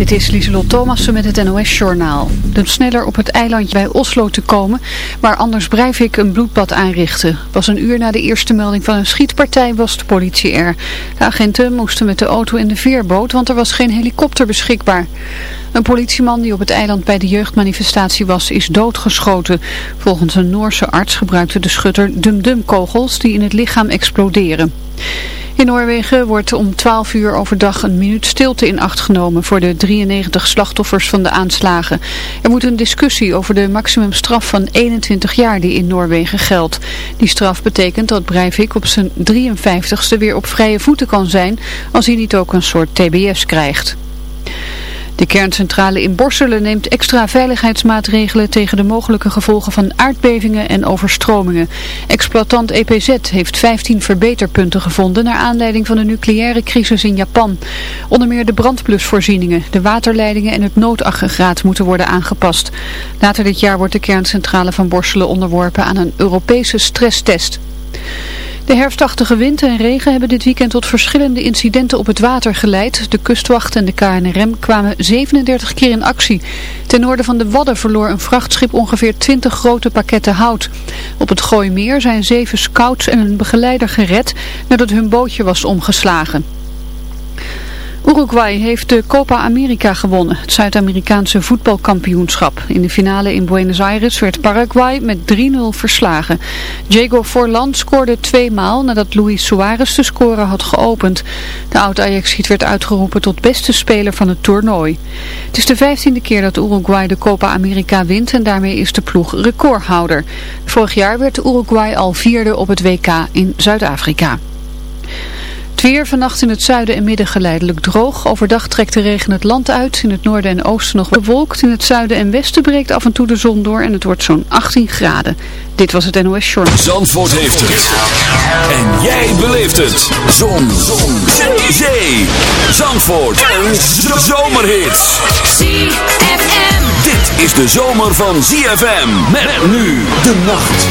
Dit is Lieselot Thomassen met het NOS-journaal. Het sneller op het eilandje bij Oslo te komen, waar Anders Breivik een bloedbad aanrichtte. Pas een uur na de eerste melding van een schietpartij was de politie er. De agenten moesten met de auto in de veerboot, want er was geen helikopter beschikbaar. Een politieman die op het eiland bij de jeugdmanifestatie was, is doodgeschoten. Volgens een Noorse arts gebruikte de schutter dum-dum kogels die in het lichaam exploderen. In Noorwegen wordt om 12 uur overdag een minuut stilte in acht genomen voor de 93 slachtoffers van de aanslagen. Er moet een discussie over de maximumstraf van 21 jaar die in Noorwegen geldt. Die straf betekent dat Breivik op zijn 53ste weer op vrije voeten kan zijn als hij niet ook een soort tbs krijgt. De kerncentrale in Borselen neemt extra veiligheidsmaatregelen tegen de mogelijke gevolgen van aardbevingen en overstromingen. Exploitant EPZ heeft 15 verbeterpunten gevonden naar aanleiding van de nucleaire crisis in Japan. Onder meer de brandblusvoorzieningen, de waterleidingen en het noodaggregaat moeten worden aangepast. Later dit jaar wordt de kerncentrale van Borselen onderworpen aan een Europese stresstest. De herfstachtige wind en regen hebben dit weekend tot verschillende incidenten op het water geleid. De kustwacht en de KNRM kwamen 37 keer in actie. Ten noorden van de Wadden verloor een vrachtschip ongeveer 20 grote pakketten hout. Op het Gooimeer zijn zeven scouts en een begeleider gered nadat hun bootje was omgeslagen. Uruguay heeft de Copa America gewonnen, het Zuid-Amerikaanse voetbalkampioenschap. In de finale in Buenos Aires werd Paraguay met 3-0 verslagen. Diego Forlan scoorde twee maal nadat Luis Suarez de score had geopend. De oud-Ajaxiet werd uitgeroepen tot beste speler van het toernooi. Het is de vijftiende keer dat Uruguay de Copa America wint en daarmee is de ploeg recordhouder. Vorig jaar werd Uruguay al vierde op het WK in Zuid-Afrika. Het weer vannacht in het zuiden en midden geleidelijk droog. Overdag trekt de regen het land uit. In het noorden en oosten nog bewolkt. In het zuiden en westen breekt af en toe de zon door. En het wordt zo'n 18 graden. Dit was het NOS Short. Zandvoort heeft het. En jij beleeft het. Zon. zon. Zee. Zee. Zandvoort. Een zomerhit. ZFM. Dit is de zomer van ZFM. Met nu de nacht.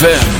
ZFM.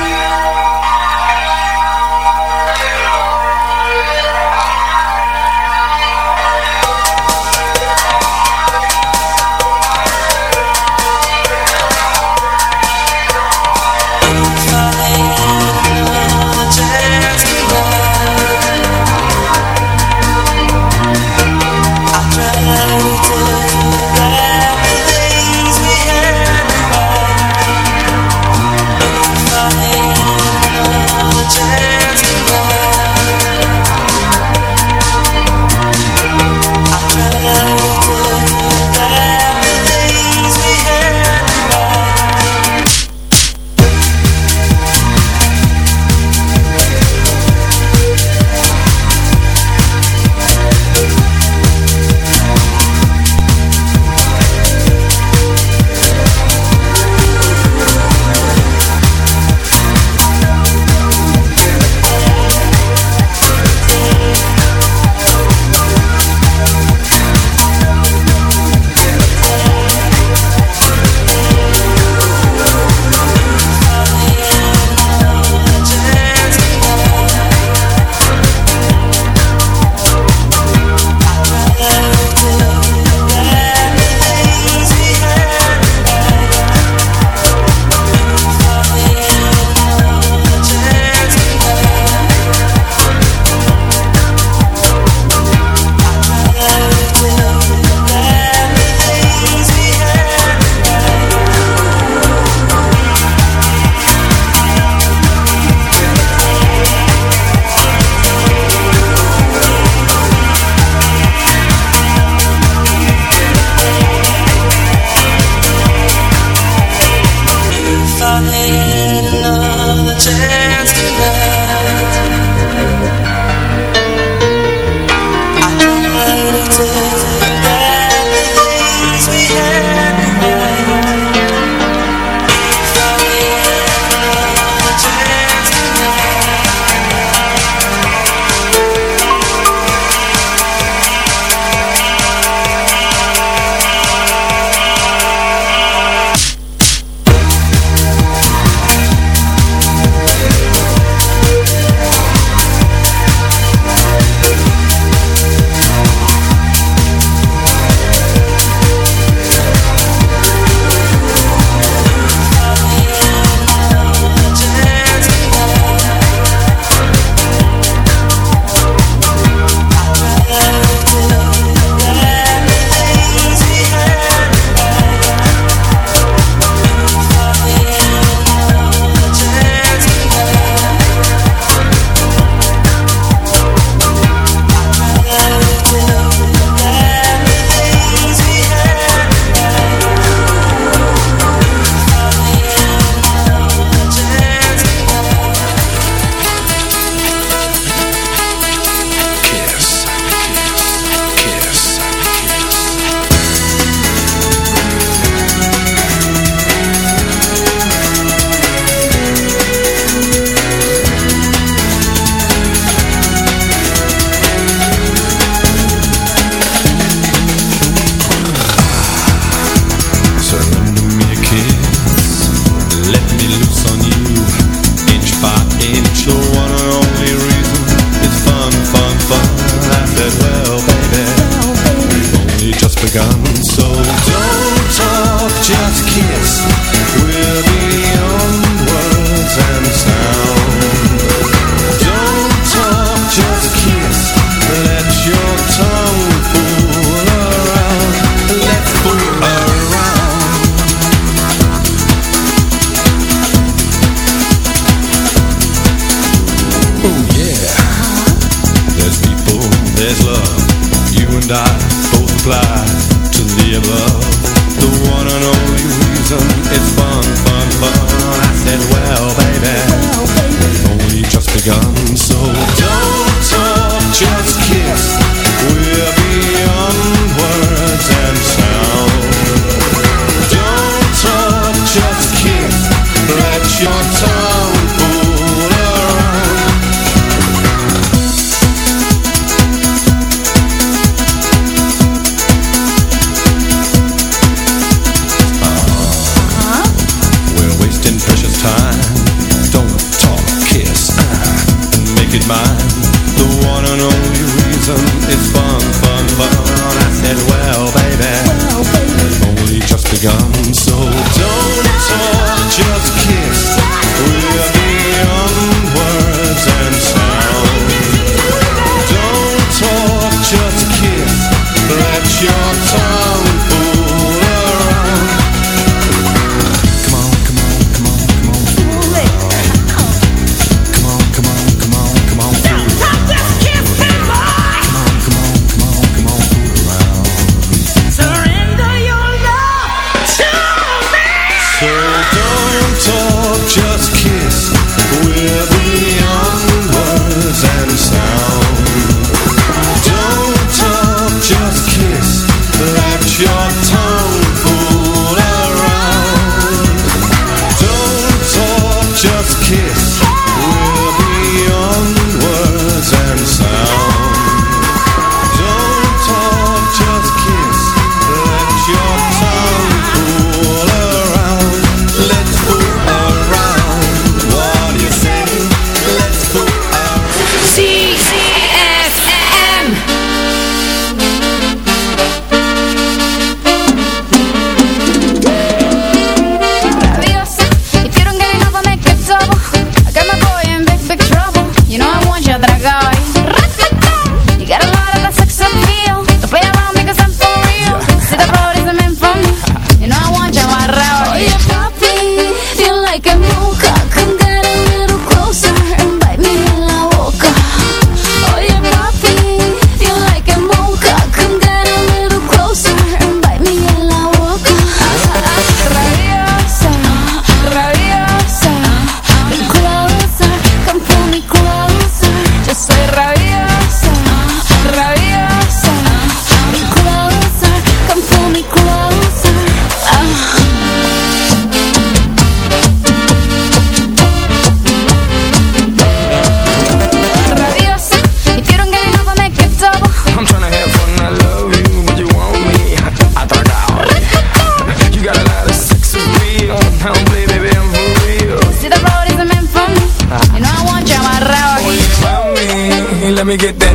Me get that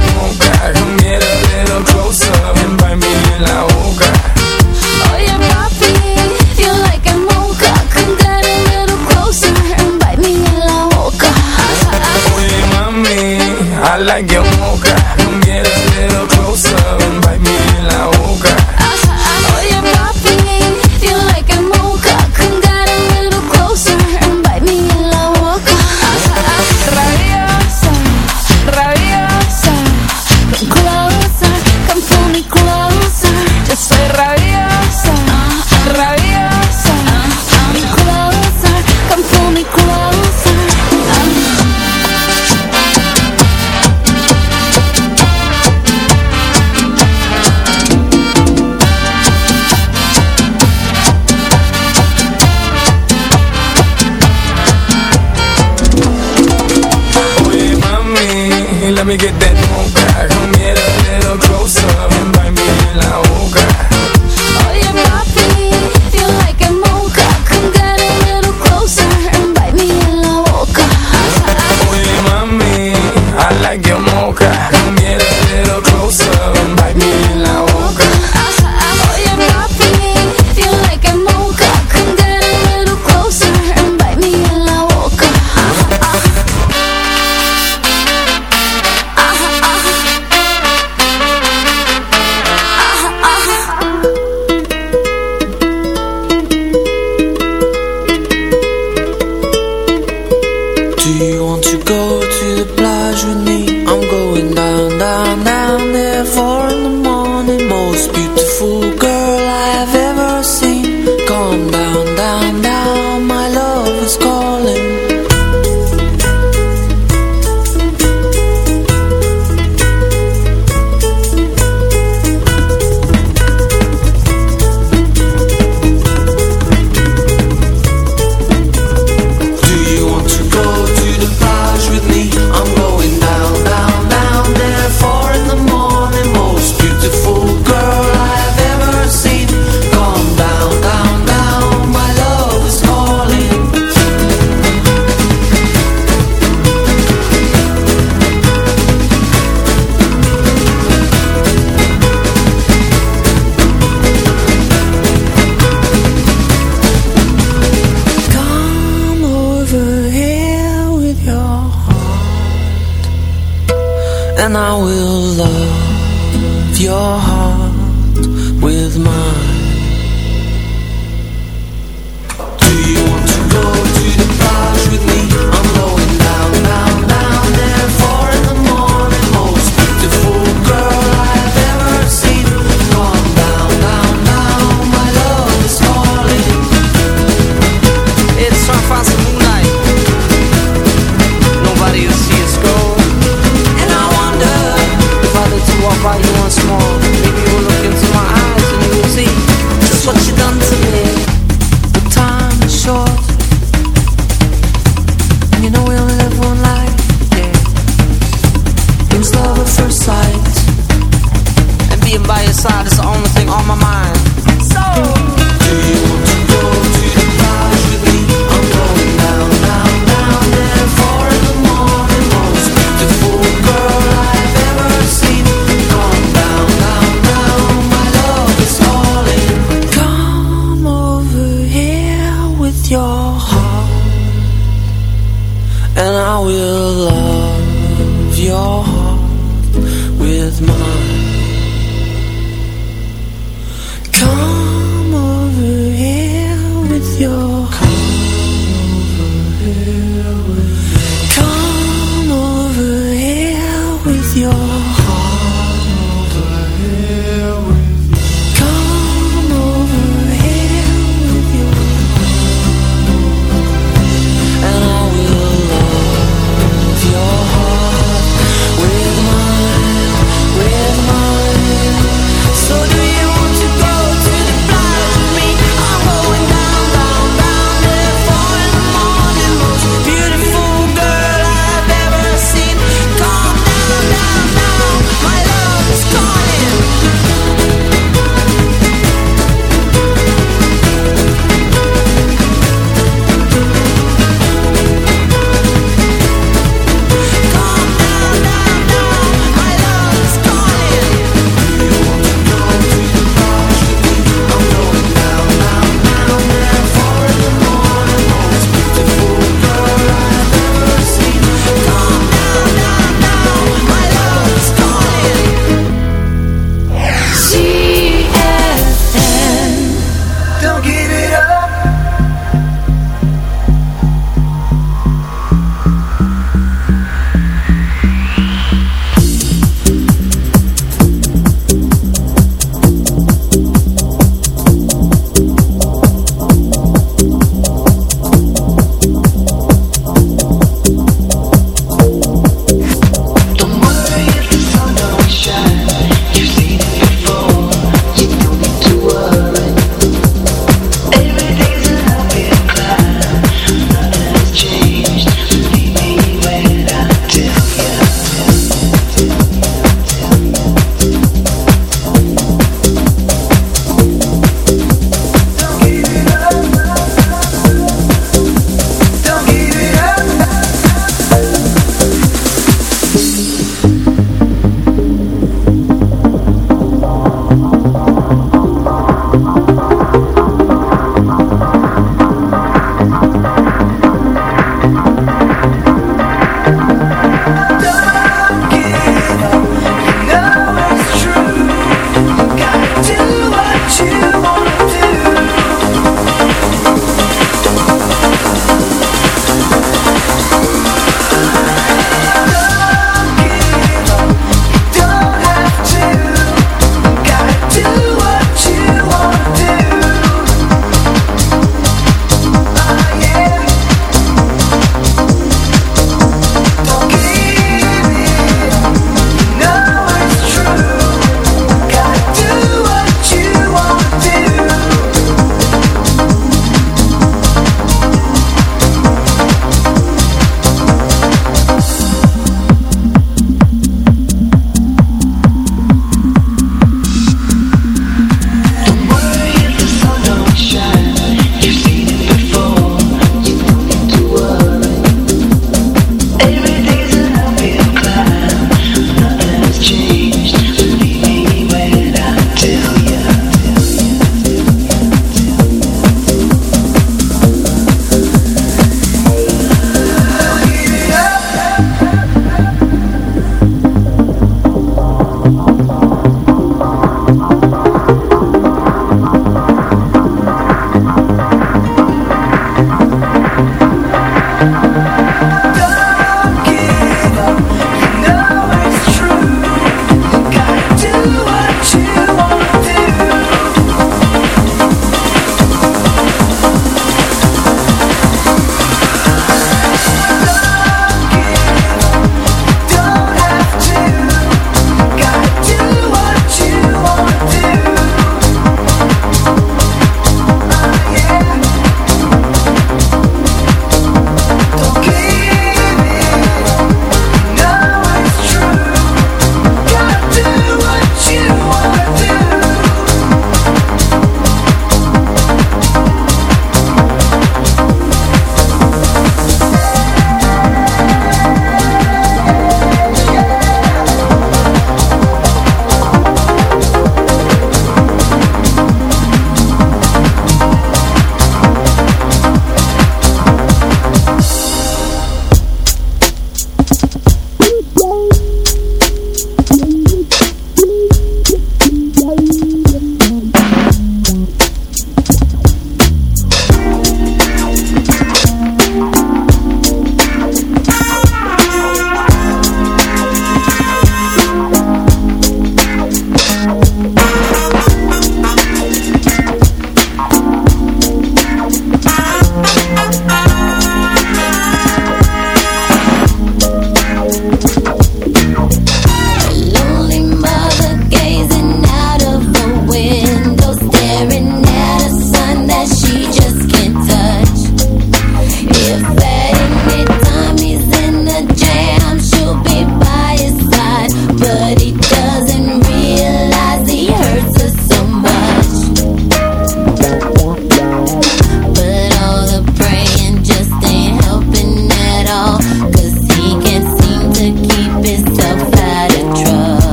get down.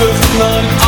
of not.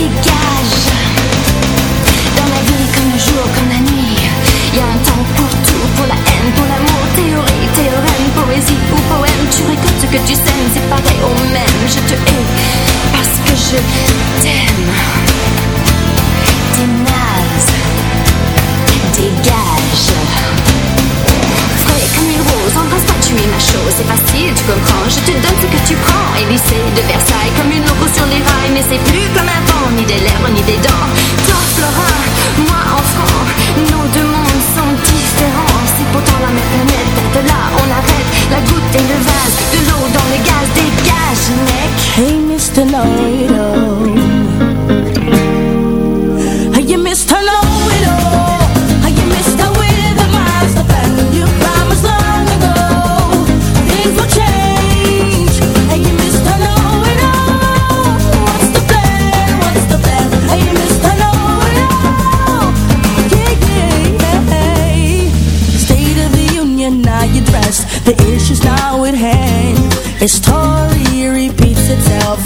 Dégage. Dans la vie, comme le jour, comme la nuit Y a un temps pour tout, pour la haine, pour l'amour Théorie, théorème, poésie ou poème. Tu récoltes ce que tu sèmes, c'est pareil au même. Je te hais parce que je t'aime Rose, embrasse-moi, tu es ma chose. C'est facile, tu comprends, je te donne ce que tu prends. Élysée de Versailles, comme une loco sur les rails. Mais c'est plus comme avant, ni des lèvres, ni des dents. Toi, Florin, moi, enfant Nos deux mondes sont différents. C'est pourtant la même planète, de là on arrête La goutte et le vase, de l'eau dans le gaz Dégage, mec. Hey, Mr. Hey, Mr.